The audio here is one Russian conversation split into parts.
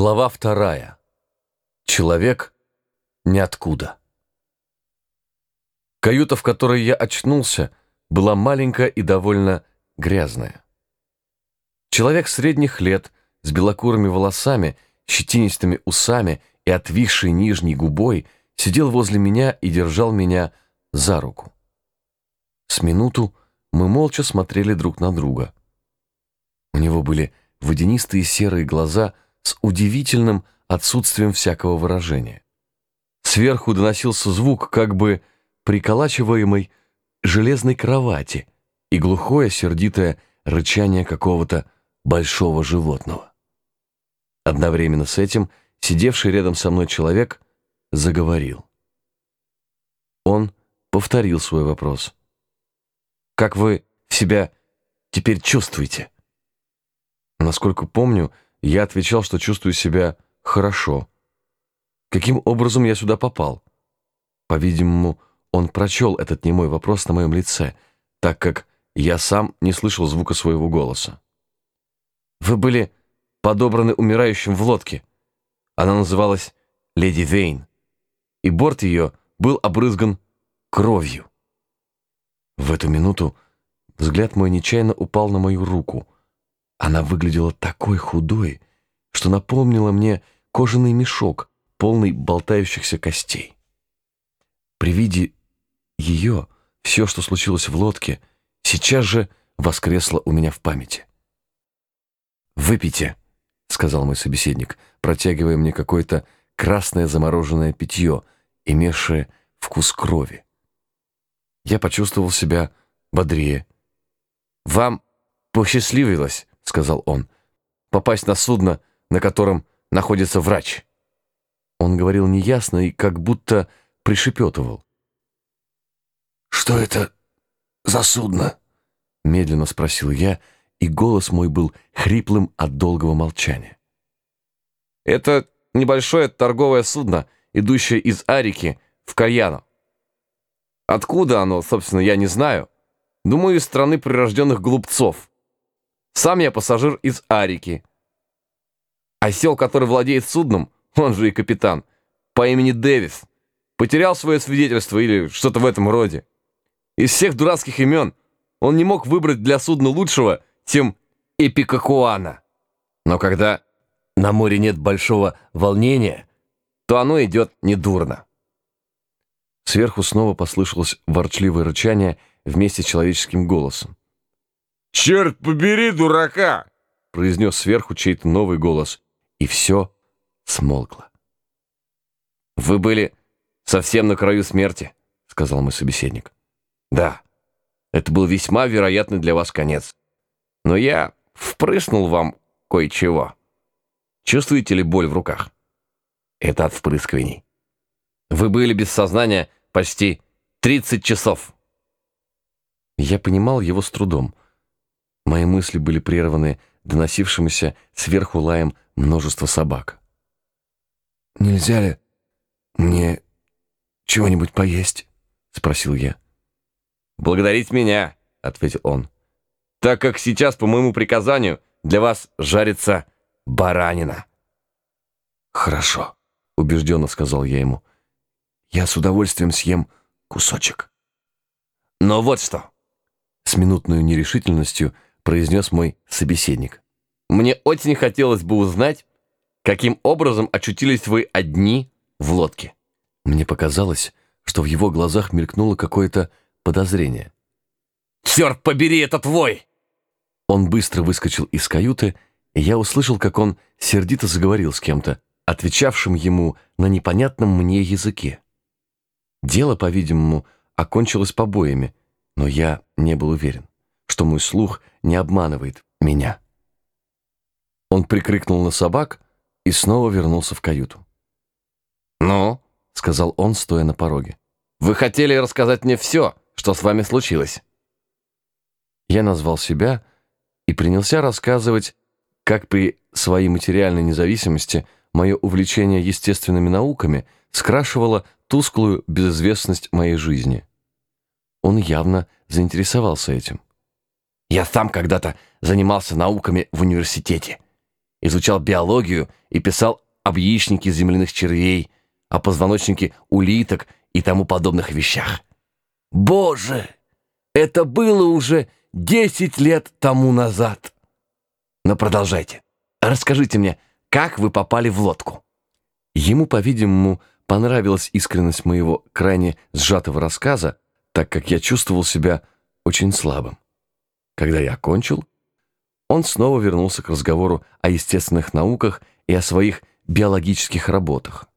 Глава вторая. Человек ниоткуда. Каюта, в которой я очнулся, была маленькая и довольно грязная. Человек средних лет, с белокурыми волосами, щетинистыми усами и отвисшей нижней губой, сидел возле меня и держал меня за руку. С минуту мы молча смотрели друг на друга. У него были водянистые серые глаза — с удивительным отсутствием всякого выражения. Сверху доносился звук как бы приколачиваемой железной кровати и глухое сердитое рычание какого-то большого животного. Одновременно с этим сидевший рядом со мной человек заговорил. Он повторил свой вопрос. «Как вы себя теперь чувствуете?» Насколько помню, я отвечал, что чувствую себя хорошо. Каким образом я сюда попал? По-видимому, он прочел этот немой вопрос на моем лице, так как я сам не слышал звука своего голоса. Вы были подобраны умирающим в лодке. Она называлась «Леди Вейн», и борт ее был обрызган кровью. В эту минуту взгляд мой нечаянно упал на мою руку — она выглядела такой худой, что напомнила мне кожаный мешок, полный болтающихся костей. При виде ее все, что случилось в лодке, сейчас же воскресло у меня в памяти. «Выпейте», — сказал мой собеседник, протягивая мне какое-то красное замороженное питье, имевшее вкус крови. Я почувствовал себя бодрее. «Вам посчастливилось», — сказал он, — «попасть на судно, на котором находится врач». Он говорил неясно и как будто пришепетывал. «Что это за судно?» — медленно спросил я, и голос мой был хриплым от долгого молчания. «Это небольшое торговое судно, идущее из Арики в Кальяно. Откуда оно, собственно, я не знаю. Думаю, из страны прирожденных глупцов. Сам я пассажир из Арики. Осел, который владеет судном, он же и капитан, по имени Дэвис, потерял свое свидетельство или что-то в этом роде. Из всех дурацких имен он не мог выбрать для судна лучшего, чем Эпикакуана. Но когда на море нет большого волнения, то оно идет недурно. Сверху снова послышалось ворчливое рычание вместе с человеческим голосом. «Черт побери, дурака!» — произнес сверху чей-то новый голос, и все смолкло. «Вы были совсем на краю смерти», — сказал мой собеседник. «Да, это был весьма вероятный для вас конец. Но я впрыснул вам кое-чего. Чувствуете ли боль в руках? Это от впрыскиваний. Вы были без сознания почти 30 часов». Я понимал его с трудом — Мои мысли были прерваны доносившимся сверху лаем множество собак. «Нельзя ли мне чего-нибудь поесть?» — спросил я. «Благодарить меня», — ответил он, «так как сейчас, по моему приказанию, для вас жарится баранина». «Хорошо», — убежденно сказал я ему. «Я с удовольствием съем кусочек». «Но вот что!» С минутной нерешительностью — произнес мой собеседник. «Мне очень хотелось бы узнать, каким образом очутились вы одни в лодке». Мне показалось, что в его глазах мелькнуло какое-то подозрение. «Черт побери, это твой!» Он быстро выскочил из каюты, и я услышал, как он сердито заговорил с кем-то, отвечавшим ему на непонятном мне языке. Дело, по-видимому, окончилось побоями, но я не был уверен что мой слух не обманывает меня. Он прикрикнул на собак и снова вернулся в каюту. «Ну», — сказал он, стоя на пороге, — «вы хотели рассказать мне все, что с вами случилось». Я назвал себя и принялся рассказывать, как при своей материальной независимости мое увлечение естественными науками скрашивало тусклую безызвестность моей жизни. Он явно заинтересовался этим. Я сам когда-то занимался науками в университете. изучал биологию и писал об яичнике земляных червей, о позвоночнике улиток и тому подобных вещах. Боже, это было уже десять лет тому назад. Но продолжайте. Расскажите мне, как вы попали в лодку? Ему, по-видимому, понравилась искренность моего крайне сжатого рассказа, так как я чувствовал себя очень слабым. Когда я окончил, он снова вернулся к разговору о естественных науках и о своих биологических работах.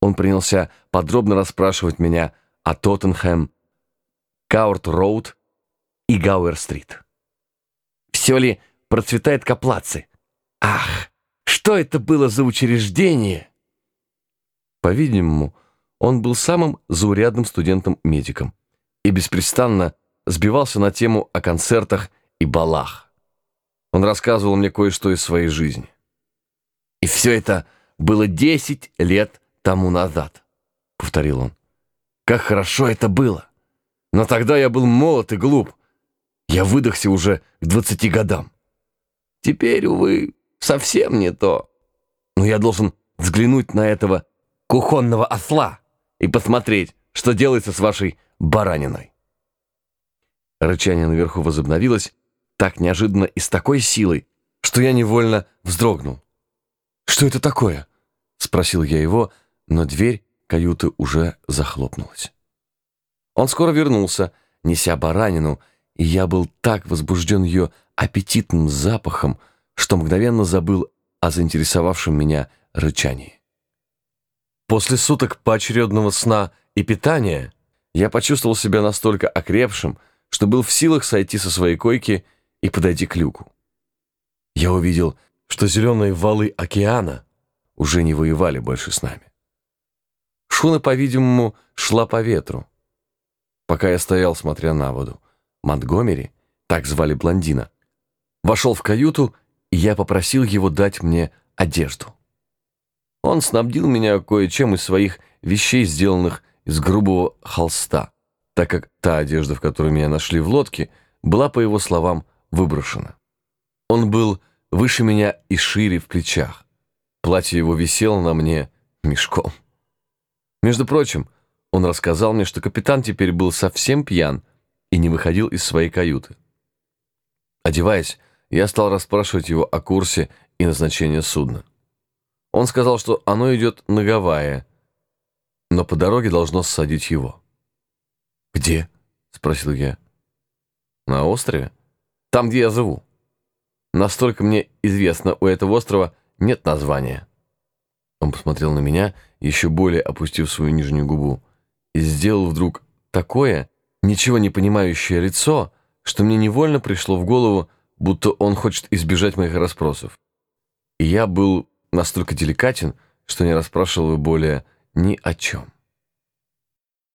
Он принялся подробно расспрашивать меня о Тоттенхэм-Каурт-Роуд и Гауэр-Стрит. Все ли процветает Каплацы? Ах, что это было за учреждение? По-видимому, он был самым заурядным студентом-медиком и беспрестанно сбивался на тему о концертах и балах. Он рассказывал мне кое-что из своей жизни. «И все это было десять лет тому назад», — повторил он. «Как хорошо это было! Но тогда я был молод и глуп. Я выдохся уже к двадцати годам. Теперь, увы, совсем не то. Но я должен взглянуть на этого кухонного осла и посмотреть, что делается с вашей бараниной». Рычание наверху возобновилось, так неожиданно и с такой силой, что я невольно вздрогнул. «Что это такое?» — спросил я его, но дверь каюты уже захлопнулась. Он скоро вернулся, неся баранину, и я был так возбужден ее аппетитным запахом, что мгновенно забыл о заинтересовавшем меня рычании. После суток поочередного сна и питания я почувствовал себя настолько окрепшим, что был в силах сойти со своей койки и подойти к люку. Я увидел, что зеленые валы океана уже не воевали больше с нами. Шхуна, по-видимому, шла по ветру. Пока я стоял, смотря на воду, Монтгомери, так звали блондина, вошел в каюту, и я попросил его дать мне одежду. Он снабдил меня кое-чем из своих вещей, сделанных из грубого холста, так как та одежда, в которой меня нашли в лодке, была, по его словам, выброшена. Он был выше меня и шире в плечах. Платье его висело на мне мешком. Между прочим, он рассказал мне, что капитан теперь был совсем пьян и не выходил из своей каюты. Одеваясь, я стал расспрашивать его о курсе и назначении судна. Он сказал, что оно идет на Гавайи, но по дороге должно ссадить его. «Где?» — спросил я. «На острове?» Там, где я живу. Настолько мне известно, у этого острова нет названия. Он посмотрел на меня, еще более опустив свою нижнюю губу, и сделал вдруг такое, ничего не понимающее лицо, что мне невольно пришло в голову, будто он хочет избежать моих расспросов. И я был настолько деликатен, что не расспрашивал его более ни о чем.